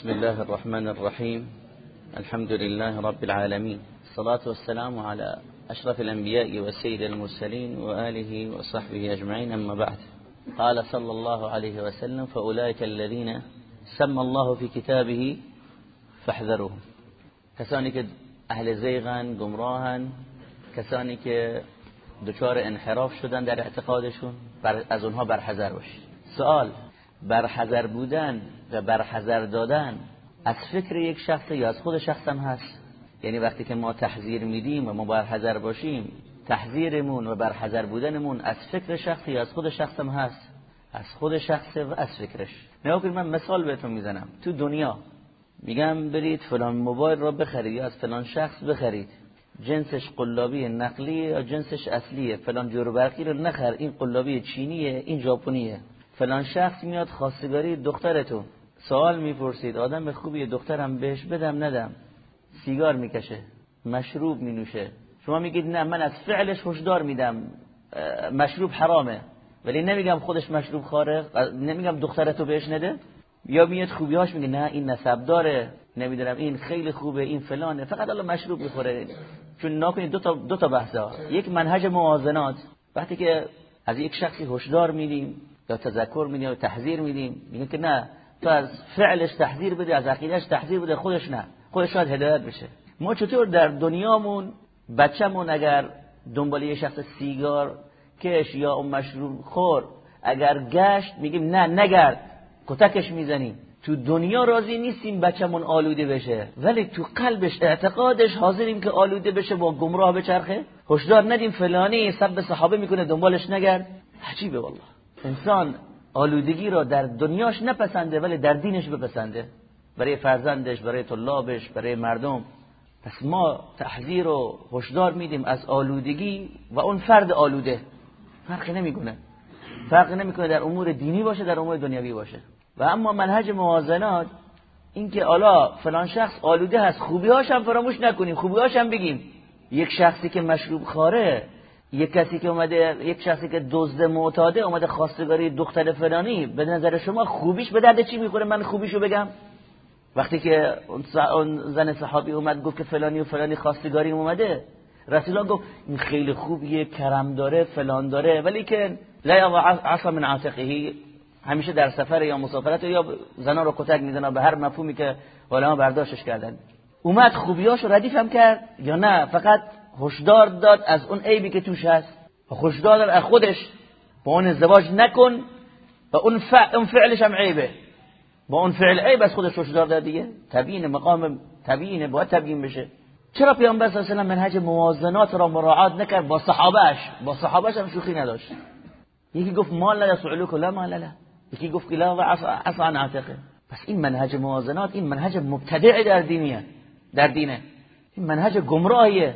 بسم الله الرحمن الرحيم. الحمد لله رب العالمين. الصلاة والسلام على أشرف الأنبياء والسيد المرسلين وآله وصحبه أجمعين أما بعد. قال صلى الله عليه وسلم فأولئك الذين سمى الله في كتابه فاحذروهم که أهل زیغن گمراهن کسانی که دچار انحراف شدن در اعتقادشون از اونها برحذر باشید سوال برحذر بودن و برحذر دادن از فکر یک شخص یا از خود شخص هم هست. یعنی وقتی که ما تحذیر میدیم و ما برحذر باشیم تحذیرمون و برحذر بودنمون از فکر شخص یا از خود شخص هم هست. از خود شخص و از فکرش. نگاه من مثال بهتون می‌زنم. تو دنیا میگم برید فلان موبایل را بخرید یا از فلان شخص بخرید. جنسش قلابی نقلی یا جنسش اصلیه؟ فلان جور برقی رو نخر. این قلابی چینیه این ژاپنیه. فلان شخص میاد خواستگاری دخترتون سوال می‌پرسید آدم خوبیه دخترم بهش بدم ندم. سیگار می‌کشه مشروب مینوشه. شما میگید نه من از فعلش هشدار میدم. مشروب حرامه. ولی نمیگم خودش مشروب خاره نمیگم دخترتو بهش نده. یا میاد خوبیاش میگه نه این نسب داره. نمی‌دونم این خیلی خوبه این فلانه. فقط الله مشروب می‌خوره. چون ناکنید دو تا دو تا بحثه یک منهج موازنات. وقتی که از یک شخصی هشدار میدیم یا تذکر میدیم یا تحذیر میدیم میگه که نه تو از فعلش تحذیر بده از عقیدهش تحذیر بده خودش نه. خودش شاید هدایت بشه. ما چطور در دنیامون بچه‌مون اگر دنبال یه شخص سیگار کش یا اون مشروب خور اگر گشت میگیم نه نگرد کتکش می‌زنیم. تو دنیا راضی نیستیم بچه‌مون آلوده بشه. ولی تو قلبش اعتقادش حاضریم که آلوده بشه با گمراه بچرخه. هشدار ندیم فلانی سب صحابه می‌کنه دنبالش نگرد عجیبه والله. انسان آلودگی را در دنیاش نپسنده ولی در دینش بپسنده. برای فرزندش برای طلابش برای مردم. پس ما تحذیر و هشدار میدیم از آلودگی و اون فرد آلوده. فرقی نمی‌کنه. فرقی نمی‌کنه در امور دینی باشه در امور دنیوی باشه. و اما منهج موازنات اینکه الا فلان شخص آلوده هست خوبیهاش هم فراموش نکنیم خوبیهاش هم بگیم. یک شخصی که مشروب خاره یک کسی که اومده یک شخصی که دزد معتاده اومده خواستگاری دختر فلانی به نظر شما خوبیش به درد چی می‌خوره؟ من خوبیشو بگم. وقتی که اون زن صحابی اومد گفت که فلانی و فلانی خواستگاری اومده. رسول الله گفت این خیلی خوبیه کرم داره فلان داره ولی که لا عصا من عاتقه. همیشه در سفر یا مسافرت یا زنا رو کتک می‌زنه به هر مفهومی که علما برداشتش کردن. اومد خوبیاشو ردیف هم کرد یا نه؟ فقط هشدار داد از اون عیبی که توش هست و هشدار داد از خودش. با اون ازدواج نکن و اون, فعل اون فعلش هم عیبه. با اون فعل عیب از خودش هشدار داد دیگه. تبیین مقام تبیینه باید تبیین بشه. چرا پیامبر صلی الله علیه و منهج موازنات را مراعات نکرد؟ با صحابهش با صحابهش هم شوخی نداشت. یکی گفت مال لا يسعلوك لا مال لا یکی گفت که لا عفا عن پس این منهج موازنات این منهج مبتدع در دینیه در دینه. این منهج گمراهیه.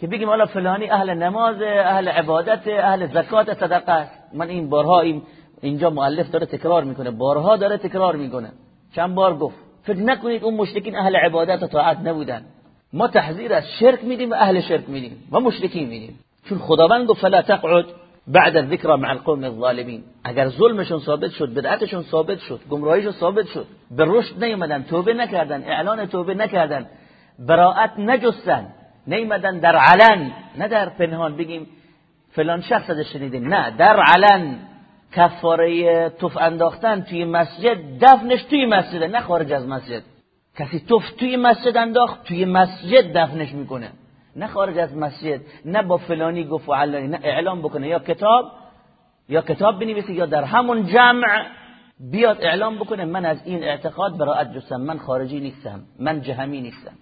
که بگیم حالا فلانی اهل نماز اهل عبادت اهل زکات صدقه من این بارها این اینجا مؤلف داره تکرار می‌کنه. بارها داره تکرار می‌کنه. چند بار گفت فکر نکنید اون مشرکین اهل عبادت و طاعت نبودن. ما تحذیر از شرک میدیم و اهل شرک میدیم و مشرکین میدیم. چون خداوند گفت فلا تقعد بعد الذکر مع القوم الظالمین. اگر ظلمشون ثابت شد بدعتشون ثابت شد گمراهیشون ثابت شد به رشد نیومدن توبه نکردن اعلان توبه نکردن براءت نجستن. نیومدن در علن. نه در پنهان بگیم فلان شخص ازش شنیدیم. نه در علن. کفاره توف انداختن توی مسجد دفنش توی مسجد. نه خارج از مسجد. کسی توف توی مسجد انداخت توی مسجد دفنش می‌کنه. نه خارج از مسجد نه با فلانی گفت و علانی. نه اعلام بکنه. یا کتاب یا کتاب بنویسه یا در همون جمع بیاد اعلام بکنه. من از این اعتقاد براءت جستم من خارجی نیستم. من جهمی نیستم.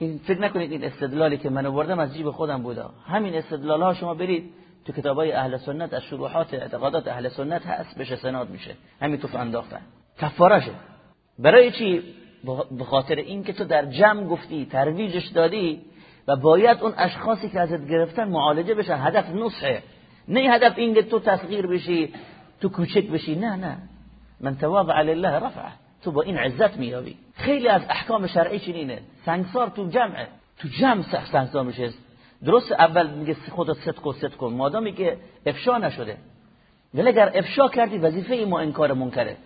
این فکر نکنید این استدلالی که من آوردم از جیب خودم بوده. همین استدلال ها شما برید تو کتابای اهل سنت از شروحات اعتقادات اهل سنت هست بشه سناد میشه. همین تو انداختن. کفارشه برای چی؟ به خاطر اینکه تو در جمع گفتی ترویجش دادی و باید اون اشخاصی که ازت گرفتن معالجه بشن. هدف نصحه. نه هدف اینکه تو تصغیر بشی تو کوچک بشی. نه نه. من تواضع لله رفعه. تو با این عزت میابی خیلی از احکام شرعی چنینه. سنگسار تو جمعه تو جمع سنگسار میشه. درست اول میگه خودت صدق و صدق کن مادامی که افشا نشده. ولی اگر افشا کردی وظیفه ما انکار منکره.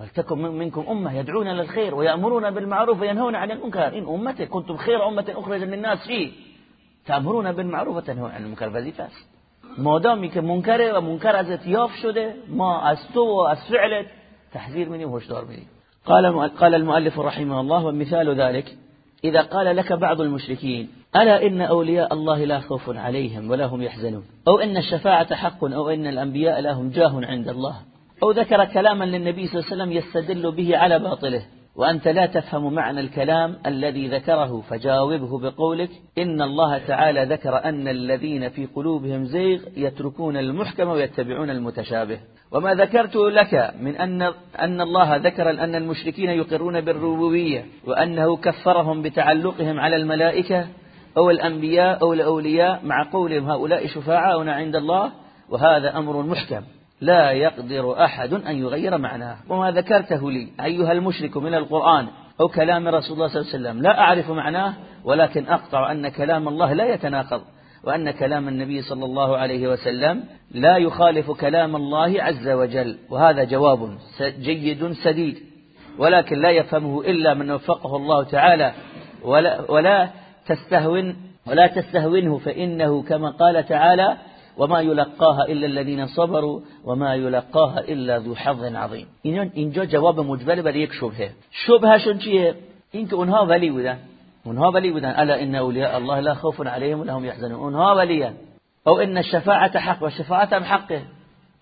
ولتكن منكم امه يدعون للخير ويأمرون بالمعروف وينهون عن المنكر این امته كنتم خیر امه اخرج للناس. چی؟ تأمرون بالمعروف و تنهون عن المنکر. وظیفه است. مادامی که منکره و منکر از اتیاف شده ما از تو و از فعلت تحذیر میدیم هشدار میدیم. قال قال المؤلف رحمه الله ومثال ذلك إذا قال لك بعض المشركين ألا إن أولياء الله لا خوف عليهم ولا هم يحزنون؟ أو إن الشفاعة حق أو إن الأنبياء لهم جاه عند الله؟ أو ذكر كلاما للنبي صلى الله عليه وسلم يستدل به على باطله؟ وأنت لا تفهم معنى الكلام الذي ذكره فجاوبه بقولك إن الله تعالى ذكر أن الذين في قلوبهم زيغ يتركون المحكم ويتبعون المتشابه. وما ذكرت لك من أن, أن الله ذكر أن المشركين يقرون بالربوبية وأنه كفرهم بتعلقهم على الملائكة أو الأنبياء أو الأولياء مع قولهم هؤلاء شفاعاؤنا عند الله وهذا أمر محكم. لا يقدر أحد أن يغير معناه. وما ذكرته لي أيها المشرك من القرآن أو كلام رسول الله صلى الله عليه وسلم لا أعرف معناه ولكن أقطع أن كلام الله لا يتناقض وأن كلام النبي صلى الله عليه وسلم لا يخالف كلام الله عز وجل. وهذا جواب جيد سديد ولكن لا يفهمه إلا من وفقه الله تعالى. ولا, ولا تستهون ولا تستهونه فإنه كما قال تعالى وما يلقاها الا الذين صبروا وما يلقاها الا ذو حظ عظیم اینجا جواب مجبل برای یک شبهه. شبهشون چیه؟ اینکه اونها ولی بودن. اونها ولی بودن. الا ان اولیاء الله لا خوف عليهم ولا هم يحزنون. اونها ولیان او ان الشفاعه حق. و شفاعت هم حقه.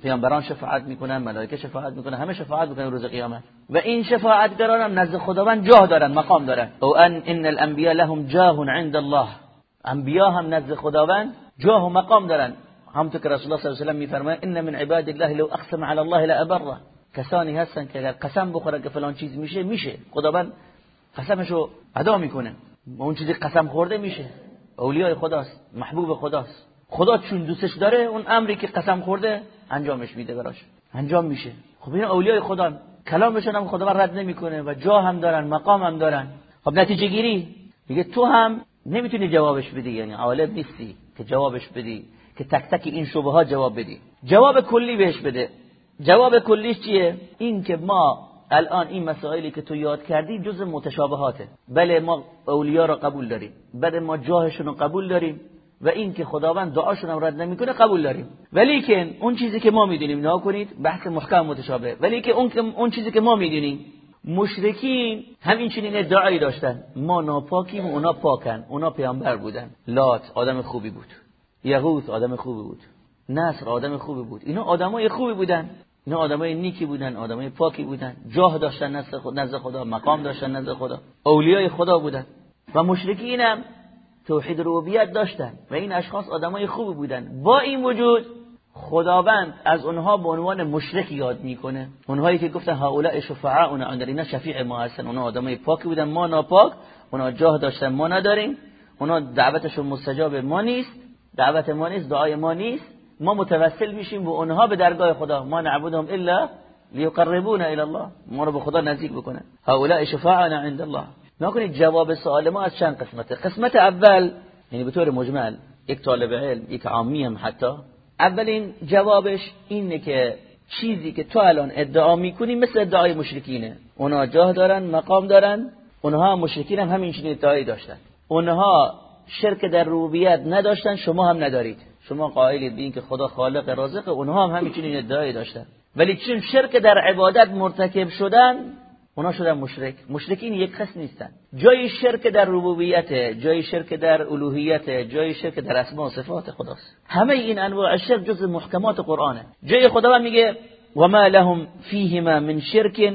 پیامبران شفاعت می‌کنن ملائکه شفاعت می‌کنن همه شفاعت می‌کنن روز قیامت. و این شفاعتگران هم نزد خداوند جاه دارن مقام دارن. او ان ان الانبیاء لهم جاه عند الله. انبیا هم نزد خداوند جاه و مقام دارن. همونطور که رسول الله صلی الله علیه و میفرماید ان من عباد الله لو اقسم على الله لابره کسانی هستن که اگر قسم بخوره که فلان چیز میشه میشه. خداوند قسمشو ادا می‌کنه. اون چیزی قسم خورده میشه. اولیای خداست محبوب خداست. خدا چون دوستش داره اون امری که قسم خورده انجامش میده براش. انجام میشه. خب این اولیای خدا کلامشون هم خدا رد نمی‌کنه و جا هم دارن مقام هم دارن. خب نتیجه گیری؟ میگه تو هم نمی‌تونی جوابش بدی یعنی عالم نیستی که جوابش بدی. که تک تک این شبه ها جواب بدی. جواب کلی بهش بده. جواب کلیش چیه؟ این که ما الان این مسائلی که تو یاد کردی جز متشابهاته. بله ما اولیا را قبول داریم. بله ما جاهشون رو قبول داریم. و این که خداوند دعاشون رد نمی‌کنه قبول داریم. ولی که اون چیزی که ما می‌دونیم نه کنید بحث محکم متشابه. ولی که اون اون چیزی که ما می‌دونیم مشرکین همین چنین ادعایی داشتن. ما ناپاکیم و اونا پاکن. اونا پیامبر بودن. لات آدم خوبی بود. یهوت آدم خوبی بود. نصر آدم خوبی بود. اینا آدمای خوبی بودن. اینا آدمای نیکی بودن آدمای پاکی بودن. جاه داشتن نزد خدا مقام داشتن نزد خدا. اولیای خدا بودن. و مشرکین هم توحید ربوبیت داشتن و این اشخاص آدمای خوبی بودن. با این وجود خداوند از اونها به عنوان مشرک یاد می‌کنه. اونهایی که گفتن هؤلاء شفعاء عند اینا شفیع ما هستن. اونها آدمای پاکی بودن ما ناپاک. اونها جاه داشتن ما نداریم. اونها دعوتشون مستجاب ما نیست. دعوت ما نیست دعای ما نیست. ما متوسل میشیم به اونها به درگاه خدا. ما نعبدهم الا لیقربونا الى الله. ما رو به خدا نزدیک بکنه. هؤلاء شفاعنا عند الله. نکنید جواب سوال ما از چند قسمته. قسمت اول یعنی به طور مجمل یک طالب علم یک عامی هم حتی. اولین جوابش اینه که چیزی که تو الان ادعا می‌کنی مثل ادعای مشرکینه. اونا جاه دارن مقام دارن. اونها مشرکین هم همین چنین ادعایی داشتن. اونها شرک در ربوبیت نداشتن شما هم ندارید. شما قائلید به که خدا خالق رازق اونها هم همین ادعایی داشتن. ولی چون شرک در عبادت مرتکب شدن اونا شدن مشرک. مشرکین یک قسم نیستن. جای شرک در ربوبیت جای شرک در الوهیت جای شرک در اسماء و صفات خداست. همه این انواع شرک جز محکمات قرآنه. جای خدا میگه وما لهم فیهما من شرک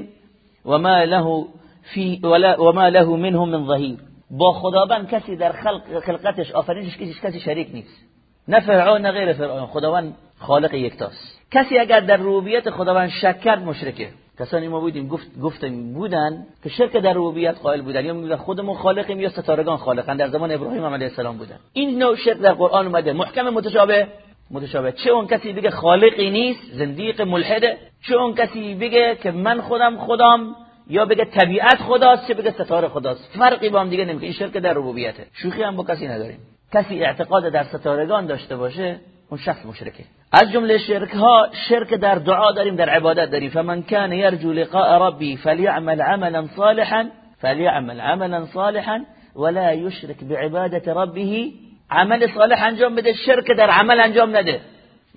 وما له فی وما له منهم من ظهیر. با خداوند کسی در خلق خلقتش آفرینش کسی کسی شریک نیست. نه فرعون نه غیر فرعون. خداوند خالق یکتاست. کسی اگر در ربوبیت خداوند شک کرد مشرکه. کسانی ما بودیم گفت گفتیم بودن که شرک در ربوبیت قائل بودن. یا میگن خودمون خالقیم یا ستارگان خالقن. در زمان ابراهیم علیه السلام بودن. این نوع شرک در قرآن اومده. محکم متشابه متشابه. چه اون کسی بگه خالقی نیست؟ زندیق ملحده چه اون کسی بگه که من خودم خدام؟ یا بگه طبیعت خداست چه بگه ستاره خداست. فرقی با هم دیگه نمی‌کنه. این شرک در ربوبیته. شوخی هم با کسی نداریم. کسی اعتقاد در ستارگان داشته باشه اون شخص مشرکه. از جمله شرک ها شرک در دعا داریم در عبادت داریم. فمن كان يرجو لقاء ربي فليعمل عملا صالحا فليعمل عملا صالحا ولا يشرك بعبادة ربه. عمل صالح انجام بده شرک در عمل انجام نده.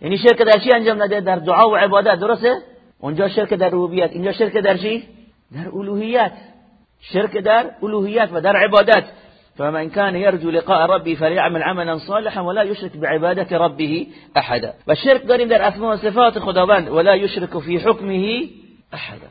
یعنی شرک در چی انجام نده؟ در دعا و عبادت درسته؟ اونجا شرک در ربوبیت. اینجا شرک در چی؟ در الوهیت شرک در الوهیت و در عبادت. فمن كان يرجو لقاء ربي فليعمل عملا صالحا ولا يشرك بعبادة ربه احدا. و شرک داریم در اسماء و صفات خداوند ولا يشرك في حكمه احدا.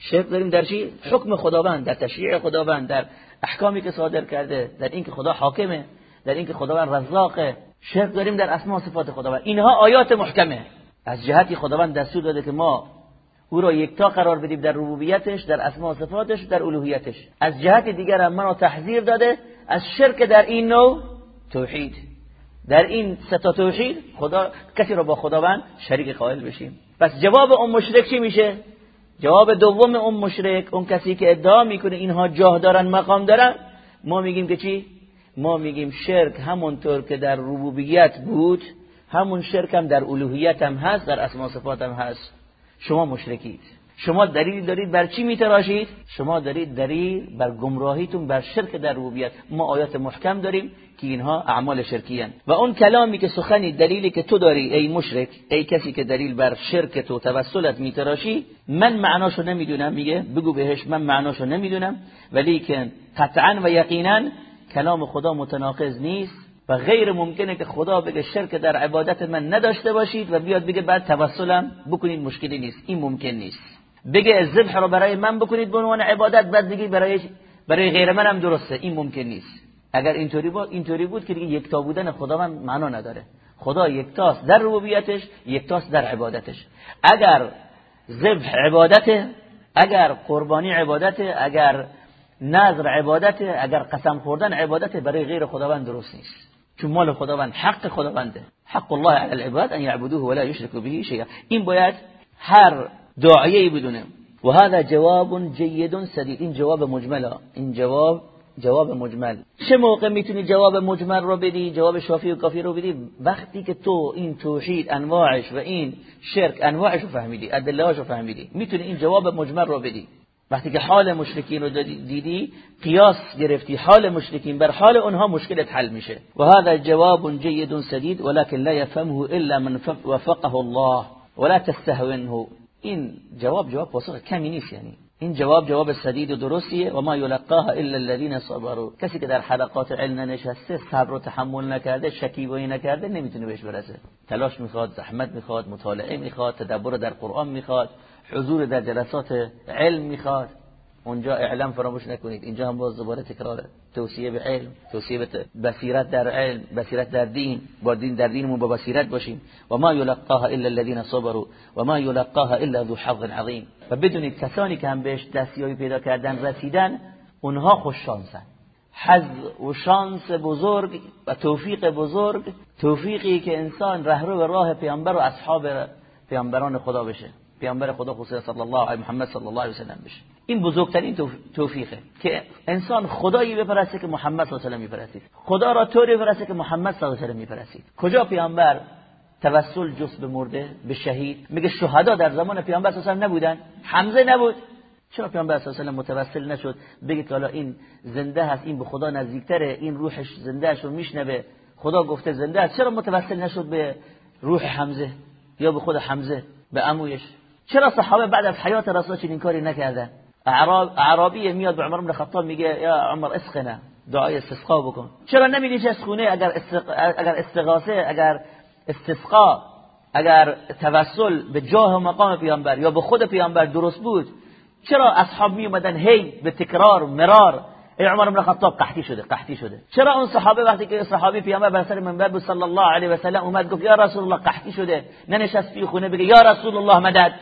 شرک داریم در چی؟ حکم خداوند در تشریع خداوند در احکامی که صادر کرده در اینکه خدا حاکمه در اینکه خداوند رزاقه. شرک داریم در اسماء و صفات خداوند. اینها آیات محکمه. از جهتی خداوند دستور داده که ما او را یکتا قرار بدیم در ربوبیتش در اسماء و صفاتش در الوهیتش. از جهت دیگر هم منو تحذیر داده از شرک در این نوع توحید. در این ستا توحید خدا کسی رو با خداوند شریک قائل بشیم. پس جواب اون مشرک چی میشه؟ جواب دوم اون مشرک اون کسی که ادعا می‌کنه اینها جاه دارن مقام دارن ما میگیم که چی؟ ما میگیم شرک همونطور که در ربوبیت بود همون شرک هم در الوهیت هم هست در اسما صفات هم هست. شما مشرکید. شما دلیل دارید بر چی میتراشید؟ شما دارید دلیل بر گمراهیتون بر شرک در ربوبیت. ما آیات محکم داریم که اینها اعمال شرکی و اون کلامی که سخنی دلیلی که تو داری ای مشرک ای کسی که دلیل بر شرک تو توسلت میتراشی من معناشو نمی‌دونم. میگه بگو بهش من معناشو نمی‌دونم. ولی که قطعا و یقینا کلام خدا متناقض نیست. و غیر ممکنه که خدا بگه شرک در عبادت من نداشته باشید و بیاد بگه بعد توسلم بکنید مشکلی نیست. این ممکن نیست. بگه ذبح رو برای من بکنید به عنوان عبادت بعد دیگه برای برای غیر منم درسته. این ممکن نیست. اگر اینطوری بود اینطوری بود که دیگه یکتا بودن خداوند معنا نداره. خدا یکتاست در ربوبیتش یکتاست در عبادتش. اگر ذبح عبادته اگر قربانی عبادته اگر نظر عبادته اگر قسم خوردن عبادته برای غیر خداوند درست نیست. چون مال خداوند حق خداونده. حق الله علی العباد ان یعبدوه ولا یشرکوا به شیئا. این باید هر داعیه بدونه. و هذا جواب جید سدید این جواب مجمله این جواب جواب مجمل. چه موقع می‌تونی جواب مجمل رو بدی؟ جواب شافی و کافی رو بدی؟ وقتی که تو این توحید انواعش و این شرک انواعش رو فهمیدی ادله رو فهمیدی می‌تونی این جواب مجمل رو بدی. وقتی که حال مشرکین رو دیدی قیاس گرفتی. حال مشرکین بر حال اونها مشکلت حل میشه. و هذا جواب جید سدید ولكن لا يفهمه الا من وفقه الله. ولا تستهونه. این جواب جواب پاسخ کمی نیست یعنی. این جواب جواب سدید و درستیه. و ما یلقاها الا الذين صبروا. کسی که در حلقات علم نشسته صبر و تحمل نکرده شکیبایی نکرده نمی‌تونه بهش برسه. تلاش می‌خواد زحمت می‌خواد مطالعه می‌خواد تدبر در قرآن می‌خواد حضور در جلسات علم می‌خواد. اونجا اعلام فراموش نکنید. اینجا هم باز دوباره تکرار توصیه به علم توصیه به بصیرت در علم بصیرت در دین. با دین در دینمون با بصیرت باشیم. و ما یلقاها الا الذين صبروا و ما یلقاها الا ذو حظ عظیم. و بدونید کسانی که هم بهش دستیابی پیدا کردن رسیدن اونها خوش شانسن. حظ و شانس بزرگ و توفیق بزرگ توفیقی که انسان رهرو راه پیامبر و اصحاب پیامبران خدا بشه. پیامبر خدا خصوصا صلی الله علیه محمد صلی الله علیه و سلم بشه. این بزرگترین توفیقه که انسان خدایی بپرسته که محمد صلی الله علیه و میپرستید خدا را طوری بپرسته که محمد صلی الله علیه و میپرستید کجا پیامبر توسل جز به مرده به شهید؟ میگه شهدا در زمان پیامبر صلی نبودن. حمزه نبود. چرا پیامبر صلی متوسل نشد؟ بگه که حالا این زنده هست این به خدا نزدیکتره این روحش زنده رو میشنوه. خدا گفته زنده است چرا متوسل نشد به روح حمزه یا به خود حمزه به عمویش؟ چرا صحابه بعد از حیات رسول چنین کاری نکردن؟ اعرابی میاد به عمر بن خطاب میگه یا عمر اسقنا دعای استسقا بکن. چرا نمیدی خونه اگر اگر استغاثه اگر استسقا اگر توسل به جاه و مقام پیامبر یا به خود پیامبر درست بود چرا اصحاب می اومدن هی به تکرار مرار؟ ای عمر بن خطاب قحطی شده قحطی شده. چرا اون صحابه وقتی که صحابی پیامبر بر سر منبر بود صلی الله علیه و سلم اومد گفت یا رسول الله قحطی شده. ننشست توی خونه بگه یا رسول الله مدد.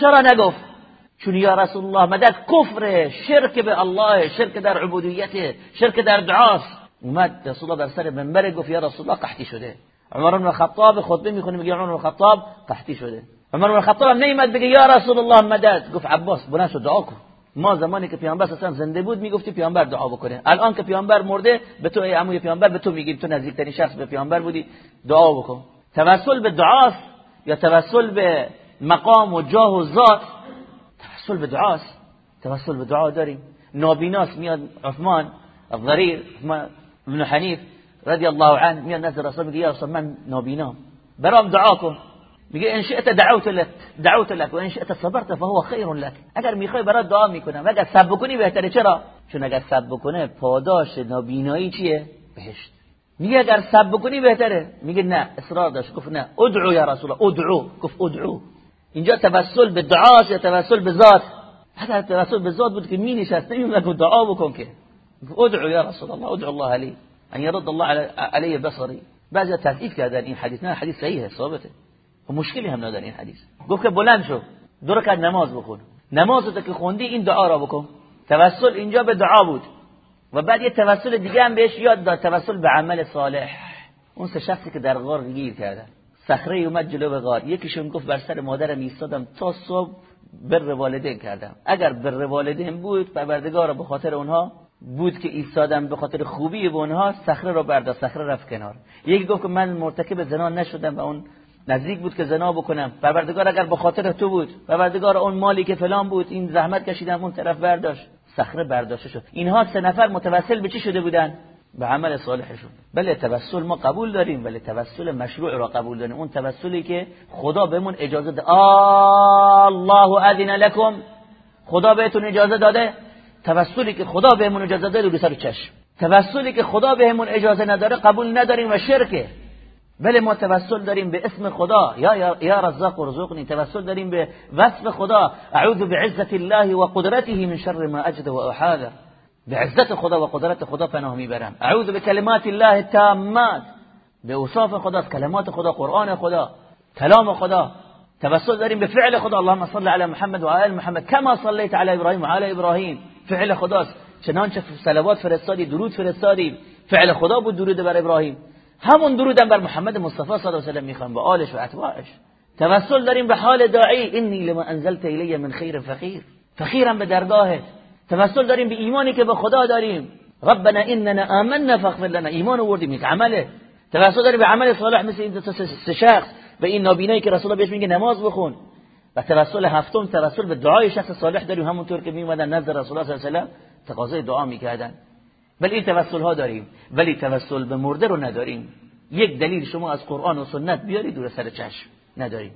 چرا نگفت؟ چون یا رسول الله مدد کفر شرک به الله شرک در عبودیت شرک در دعاست. اومد رسول الله بر سر منبر گفت یا رسول الله قحطی شده. عمر بن خطاب خطبه می‌خونه میگه عمر بن خطاب قحطی شده. عمر بن خطاب نیمد بگه یا رسول الله مدد. گفت عباس بلند شو دعا کن. ما زمانی که پیامبر اصلا زنده بود می‌گفتی پیامبر دعا بکنه. الان که پیامبر مرده به تو ای عموی پیامبر به تو میگیم. تو نزدیکترین شخص به پیامبر بودی. دعا بکن. توسل به دعاست یا توسل به مقام و جاه و ذات؟ توسل به دعاست. توسل به دعا داریم. نابیناس میاد عثمان الضریر عثمان ابن حنیف رضی الله عنه میاد نزد رسول میگه یا رسول من نابینام. برام دعا کن. میگه ان شئت دعوت لك دعوت لك و شئت صبرت فهو خیر لك اگر می‌خوای برات دعا می‌کنم اگر صبر کنی بهتره. چرا؟ چون اگر صبر کنه پاداش نابینایی چیه؟ بهشت. میگه اگر صبر کنی بهتره. میگه نه اصرار داشت. گفت نه ادعو یا رسول الله. ادعو. گفت ادعو. اینجا توسل به دعاست یا توسل به ذات؟ اگر توسل به ذات بود که می نشست نمیومد دعا بکن که. ادعو یا رسول الله ادعو الله علی ان يرد الله علی بصری. بعضی تضعیف کردن این حدیث. نه حدیث صحیحه ثابته. و مشکلی هم نداره این حدیث. گفت که بلند شو دو رکعت نماز بخون. نماز که خوندی این دعا را بکن. توسل اینجا به دعا بود. و بعد یه توسل دیگه هم بهش یاد داد توسل به عمل صالح. اون سه شخصی که در غار گیر کردن. صخره اومد جلو غار. یکیشون گفت بر سر مادرم ایستادم. تا صبح بر والدین کردم. اگر بر والدین بود پروردگار به خاطر اونها بود که ایستادم به خاطر خوبی به اونها صخره رو برداشت صخره رفت کنار. یکی گفت که من مرتکب زنا نشدم و اون نزدیک بود که زنا بکنم. پروردگار اگر به خاطر تو بود پروردگار اون مالی که فلان بود این زحمت کشیدم اون طرف برداشت. صخره برداشته شد. اینها سه نفر متوسل به چی شده بودن؟ به عمل صالحشون. بله توسل ما قبول داریم ولی توسل مشروع را قبول داریم. اون توسلی که خدا بهمون اجازه ده الله اذن لكم خدا بهتون اجازه داده؟ توسلی که خدا بهمون اجازه داده رو سر چشم. توسلی که خدا بهمون اجازه نداره قبول نداریم و شرکه. بله ما توسل داریم به اسم خدا. یا یا رزاق ارزقنی توسل داریم به وصف خدا. اعوذ بعزت الله و قدرته من شر ما اجد و احاذر به عزت خدا و قدرت خدا پناه می‌برم. اعوذ بکلمات الله التامات. به اوصاف خدا کلمات خدا قرآن خدا کلام خدا. توسل داریم به فعل خدا. اللهم صل علی محمد و آل محمد کما صلیت علی ابراهیم و علی ابراهیم. فعل خداست. چنانچه صلوات فرستادی درود فرستادی فعل خدا بود درود بر ابراهیم. همون درودم بر محمد مصطفی صلی الله علیه و سلم می‌خوام. به آلش و اتباعش. توسل داریم به حال داعی. انی لما انزلت الی من خیر فقیر. فقیرم به درگاهت توسل داریم به ایمانی که به خدا داریم. ربنا اننا آمنا فاغفر لنا. ایمان آوردیم یک عمله توسل داریم به عمل صالح مثل این سه شخص. به این نابینایی که رسول الله بهش میگه نماز بخون. و توسل هفتم توسل به دعای شخص صالح داریم. همونطور که میومدن نزد رسول الله صلی الله علیه و تقاضای دعا می‌کردن. ولی این توسل ها داریم. ولی توسل به مرده رو نداریم. یک دلیل شما از قرآن و سنت بیاری دور سر چشم نداریم.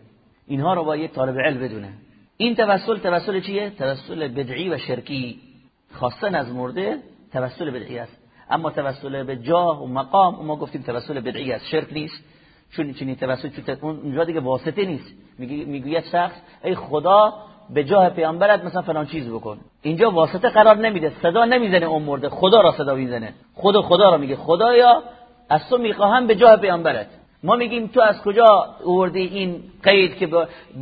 اینها رو با یک طالب علم بدونه. این توسل توسل چیه؟ توسل بدعی و شرکی. خواستن از مرده توسل بدعی است. اما توسل به جاه و مقام ما گفتیم توسل بدعی است شرک نیست. چون چنین توسل چون اونجا دیگه واسطه نیست. می‌گوید شخص ای خدا به جاه پیامبرت مثلا فلان چیز بکن. اینجا واسطه قرار نمیده. صدا نمی‌زنه اون مرده. خدا را صدا می‌زنه. خود خدا را میگه. خدایا از تو می‌خواهم به جاه پیامبرت. ما میگیم تو از کجا اوردی این قید که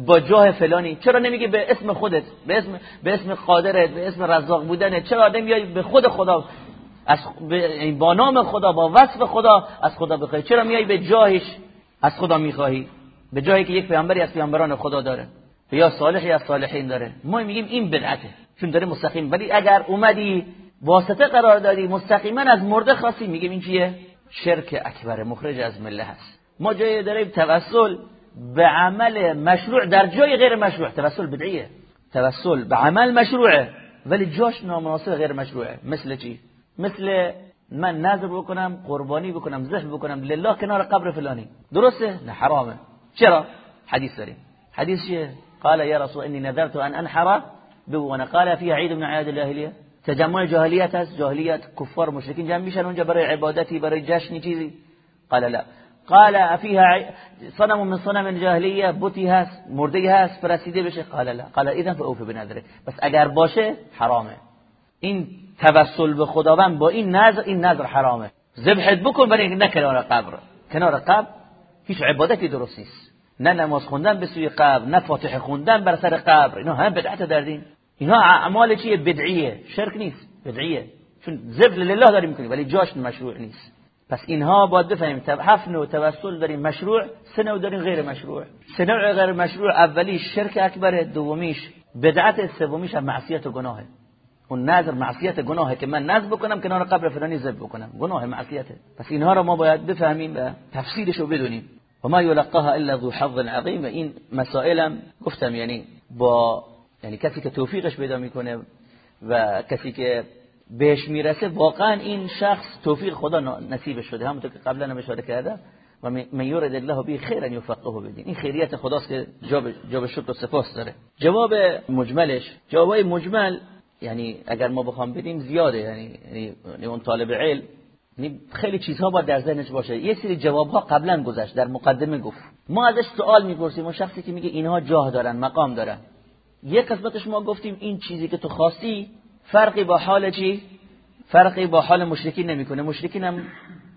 با جاه فلانی؟ چرا نمیگی به اسم خودت؟ به اسم به اسم قادرت به اسم رزاق بودنت چرا نمیای به خود خدا؟ از با نام خدا با وصف خدا از خدا بخوای. چرا میای به جاهش از خدا می‌خواهی؟ به جایی که یک پیامبری از پیامبران خدا داره. یا صالح یا صالحین داره. ما میگیم این بدعته. چون داره مستقیم. ولی اگر اومدی واسطه قرار دادی مستقیما از مرده خاصی. میگیم این چیه؟ شرک اکبر مخرج از مله هست. ما جای داریم توسل به عمل مشروع در جای غیر مشروع. توسل بدعیه. توسل به عمل مشروعه ولی جاش نامناسب غیر مشروعه مثل چی؟ مثل من نظر بکنم قربانی بکنم ذبح بکنم لله کنار قبر فلانی. درسته؟ نه حرامه. چرا؟ حدیث داریم. حدیث چیه؟ قال يا رسول اني نذرت ان انحر بوانا قال فيها عيد من اعياد الجاهليه تجمع جاهلیت هست جاهلیت کفار مشرکین جمع میشن اونجا برای عبادتی برای جشنی چیزی. قال لا. قال فيها صنم من صنم الجاهلیه بوتی هست مرده هست فرسیده بشه؟ قال لا. قال اذا فاوف بنذره بس اگر باشه حرامه. این توسل به خداوند با این نظر این نظر حرامه. ذبحت بکن برای نه کنار قبر. کنار قبر هیچ عبادتی درست نیست. نه نماز خوندن به سوی قبر نه فاتحه خوندن بر سر قبر. اینا هم بدعت در دین اینا اعمال چیه؟ بدعیه. شرک نیست. بدعیه. چون ذبح لله داریم می‌کنیم ولی جاش مشروع نیست. پس اینها باید بفهمیم هفت نوع توسل داریم مشروع سه نوع داریم غیر مشروع. سه نوع غیر مشروع اولی شرک اکبر دومیش بدعت سومیش هم معصیت و گناهه. اون نظر معصیت گناهه که من نظر بکنم کنار قبر فلانی ذبح بکنم. گناه معصیته. پس اینها رو ما باید بفهمیم و تفسیرش رو بدونیم. و ما یلقاها الا ذو حظ عظیم. این مسائلم گفتم یعنی با یعنی کسی که توفیقش پیدا می‌کنه و کسی که بهش می‌رسه واقعا این شخص توفیق خدا نصیب شده. همونطور که قبلا هم اشاره کردم. و من یورد الله به خیرا یفقهه بدین این خیریت خداست که جواب شکر و سپاس داره. جواب مجملش. جواب مجمل یعنی اگر ما بخوام بدیم زیاده. یعنی, یعنی اون طالب علم. یعنی خیلی چیزها باید در ذهنش باشه. یه سری جوابها قبلا گذشت در مقدمه گفت. ما ازش سوال می‌پرسیم اون شخصی که میگه اینها جاه دارن مقام دارن. یه قسمتش ما گفتیم این چیزی که تو خواستی فرقی با حال چی؟ فرقی با حال مشرکین نمی‌کنه. مشرکین هم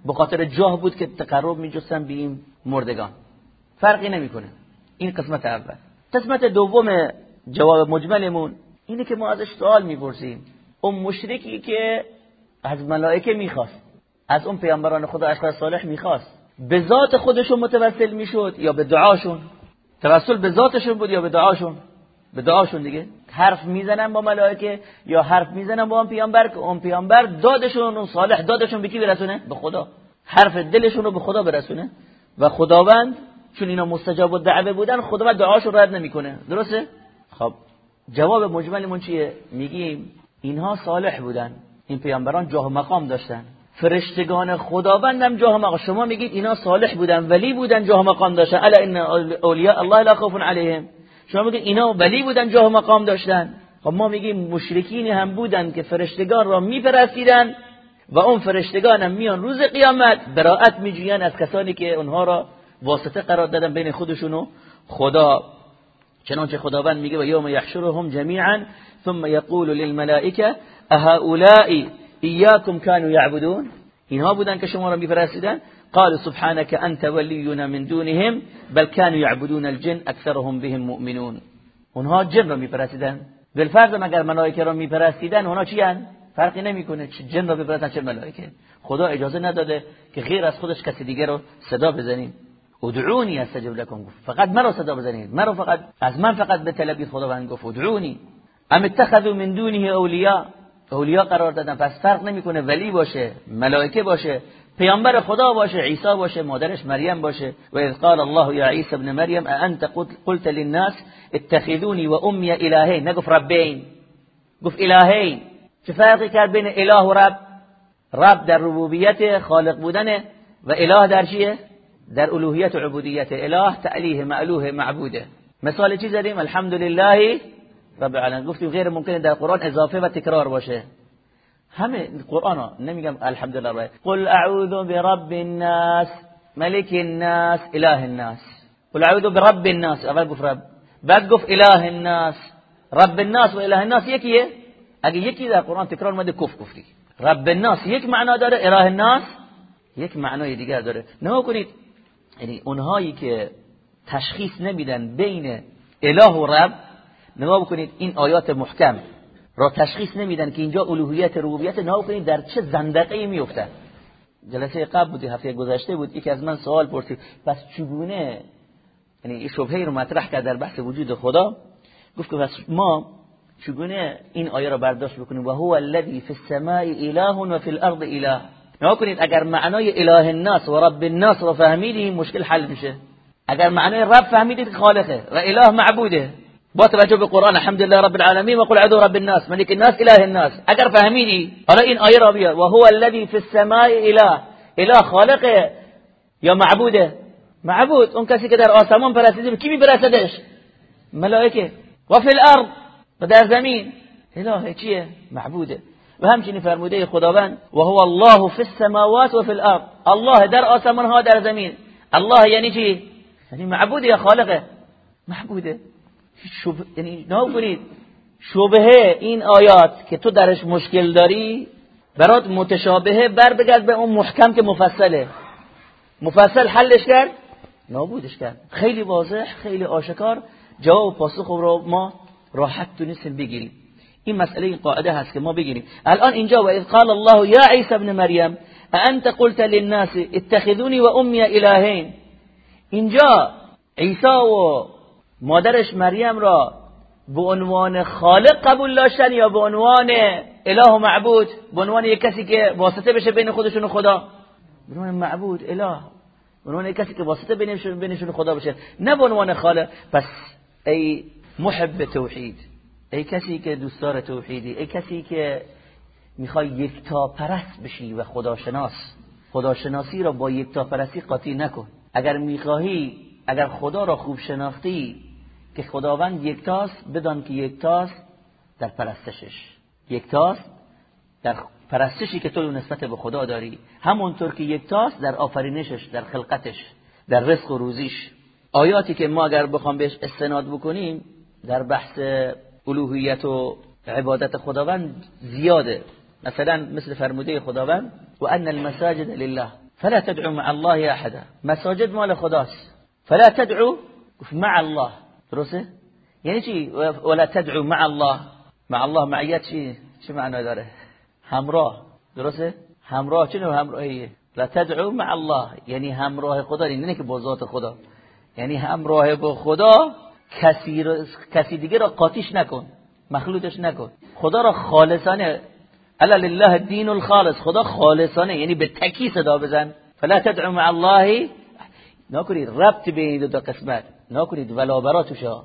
به خاطر جاه بود که تقرب میجستن به این مردگان. فرقی نمی‌کنه. این قسمت اول. قسمت دوم جواب مجملمون اینه که ما ازش سوال می‌پرسیم. اون مشرکی که از ملائکه می‌خواست از اون پیامبران خدا اشخاص صالح می‌خواست به ذات خودشون متوسل می‌شد یا به دعاشون؟ توسل به ذاتشون بود یا به دعاشون؟ به دعاشون دیگه. حرف می‌زنن با ملائکه یا حرف می‌زنن با اون پیامبر که اون پیامبر دادشون اون صالح دادشون به کی برسونه؟ به خدا. حرف دلشون رو به خدا برسونه. و خداوند چون اینا مستجاب و دعوه بودن خداوند دعاشون رد نمی‌کنه. درسته؟ خب جواب مجملمون چیه؟ میگیم اینها صالح بودن. این پیامبران جاه مقام داشتن. فرشتگان خداوندم جاه مقام. شما میگید اینا صالح بودن ولی بودن جاه مقام داشتن. الا ان اولیاء الله لا خوف علیهم. شما میگید اینا ولی بودن جاه و مقام داشتن. خب ما میگیم مشرکین هم بودن که فرشتگان را میپرستیدن و اون فرشتگان هم میان روز قیامت براعت میجوین از کسانی که اونها را واسطه قرار دادن بین خودشون و خدا. چنانچه خداوند میگه و یوم یحشرهم جمیعا ثم یقول للملائکه اهؤلاء ایاکم كانوا یعبدون. اینها بودن که شما را میپرستیدن. قال سبحانك انت ولينا من دونهم بل كانوا يعبدون الجن اكثرهم بهم مؤمنون. اونها جن را میپرستیدن. بالفرض مگر ملائکه را میپرستیدن اونها چی هن؟ فرقی نمی‌کنه چه جن را بپرستن چه ملائکه. خدا اجازه نداده که غیر از خودش کسی دیگه رو صدا بزنیم. ادعونی استجب لكم گفت فقط مرا صدا بزنید. مرا فقط از من فقط به طلبید خداوند گفت ادعونی. ام اتخذوا من دونه اولیاء؟ اولیاء قرار دادن. پس فرق نمی‌کنه ولی باشه ملائکه باشه. پیامبر خدا باشه عیسی باشه مادرش مریم باشه و اذ قال الله یا عیسی ابن مریم انت قلت للناس اتخذوني و امی الهین؟ نگفت ربین. گفت الهین. چه فرقی کرد بین اله و رب؟ رب در ربوبیت خالق بودن و اله در چیه؟ در الوهیت و عبودیت. اله تعلیه معلوه معبوده. مثال چی زدیم؟ الحمدلله رب العالمین. گفتیم غیر ممکنه در قرآن اضافه و تکرار باشه. همه قرآن ها نمیگم الحمدلله قل اعوذ برب الناس ملك الناس اله الناس. قل اعوذ برب الناس اول گفت رب. بعد گفت اله الناس. رب الناس و اله الناس یکیه؟ اگه یکی در قرآن تکرار مده کف گفتی رب الناس یک معنا داره اله الناس یک معنای دیگر داره. نه کنید یعنی اونهایی که تشخیص نمیدن بین اله و رب نگاه بکنید این آیات محکم. را تشخیص نمیدن که اینجا الوهیت ربوبیت نگاه کنید در چه زندقه میفتن جلسه قبل بودی هفته گذشته بود یکی از من سوال پرسید پس چگونه؟ یعنی این شبهه رو مطرح کرد در بحث وجود خدا. گفت که پس ما چگونه این آیه را برداشت بکنیم؟ و هو الذی فی السماء اله و فی الارض اله. کنید اگر معنای اله الناس و رب الناس را فهمیدیم مشکل حل میشه. اگر معنای رب فهمیدید خالقه و اله معبوده. توجه به قرآن الحمدلله رب العالمین و قل عدو رب الناس ملک الناس إله الناس. اگر فهمیدی حالا این آیه را بیار و هو الذی فی السماء إله. إله خالقه. یا معبوده. معبود. اون کسی که آسمان پرستیده کی میپرستدش ملائکه الأرض. و در زمین اله چیه معبودة. و همچنین فرموده؟ خداوند و هو الله فی السماوات و فی الأرض. الله در آسمان ها در زمین الله یعنی چی یعنی معبود یا خالقه. معبودة. شبه یعنی کنید شبهه این آیات که تو درش مشکل داری برات متشابهه بر بگرد به اون محکم که مفصله. مفصل حلش کرد؟ نابودش کرد. خیلی واضح خیلی آشکار. جواب و پاسخ رو ما راحت تونستیم بگیریم. این مسئله این قاعده هست که ما بگیریم. الان اینجا و اذ قال الله یا عیسی ابن مریم انت قلت للناس اتخذوني و امی الهین اینجا عیسی و مادرش مریم را به عنوان خالق قبول داشتن یا به عنوان اله و معبود؟ به عنوان یک کسی که واسطه بشه بین خودشون و خدا؟ به عنوان معبود اله. عنوان کسی که واسطه بینشون بینشون خدا باشه نه به عنوان خالق. پس ای محب توحید ای کسی که دوستدار توحیدی ای کسی که می‌خوای یکتا پرست بشی و خداشناس. خداشناسی را با یکتا پرستی قاطی نکن. اگر می‌خواهی اگر خدا را خوب شناختی که خداوند یکتاست بدان که یکتاست در پرستشش. یکتاست در پرستشی که تو نسبت به خدا داری. همونطور که یکتاست در آفرینشش در خلقتش در رزق و روزیش. آیاتی که ما اگر بخوام بهش استناد بکنیم در بحث الوهیت و عبادت خداوند زیاده. مثلا مثل فرموده خداوند و ان المساجد لله فلا تدعو مع الله احدا. مساجد مال خداست. فلا تدعو مع الله. درسته؟ یعنی چی؟ ولا تدعو مع الله. مع الله معیت چی؟ چه معنی داره؟ همراه. درسته؟ همراه. چه نوع همراهیه لا تدعو مع الله. یعنی همراه خدا نه که با ذات خدا. یعنی همراه با خدا کسی, کسی دیگه را قاطیش نکن. مخلوطش نکن. خدا را خالصانه. الا لله الدین الخالص. خدا خالصانه. یعنی به تکی صدا بزن. فلا تدعو مع الله. نکنید. ربط بین دو قسمت. نکنید ولا برا توشه.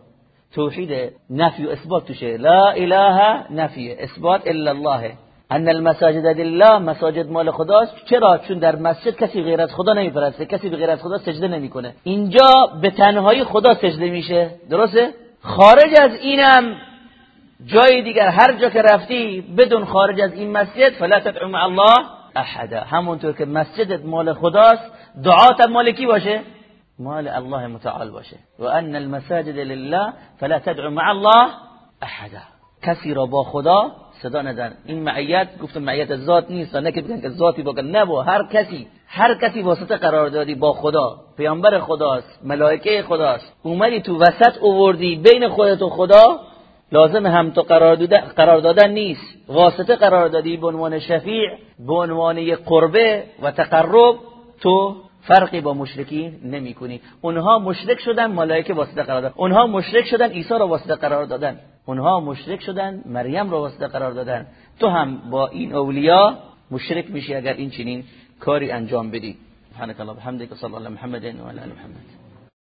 توحید نفی و اثبات توشه. لا اله نفی. اثبات الا الله ان المساجد لله مساجد مال خداست. چرا؟ چون در مسجد کسی غیر از خدا نمیپرسته. کسی به غیر از خدا سجده نمی‌کنه. اینجا به تنهایی خدا سجده میشه. درسته؟ خارج از اینم جای دیگر هر جا که رفتی بدون خارج از این مسجد فلا تدعو مع الله احدا. همونطور که مسجدت مال خداست دعات مال کی باشه؟ مال الله متعال باشه. و ان المساجد لله فلا تدعو مع الله احدا کسی را با خدا صدا ندن این معیت گفتم معیت ذات نیست. نه که بگن که ذاتی با نه با هر کسی. هر کسی واسطه قرار دادی با خدا. پیامبر خداست ملائکه خداست. اومدی تو وسط اووردی بین خودت و خدا. لازم هم تو قرار دادن نیست. واسطه قرار دادی به عنوان شفیع به عنوان قربه و تقرب تو فرقی با مشرکین نمی کنی اونها مشرک شدن ملائکه واسطه قرار دادن اونها مشرک شدن عیسی را واسطه قرار دادن. اونها مشرک شدن مریم را واسطه قرار دادن. تو هم با این اولیا مشرک میشی اگر این چنین کاری انجام بدی. سبحانك الله وبحمدك صلی الله محمد و علی محمد.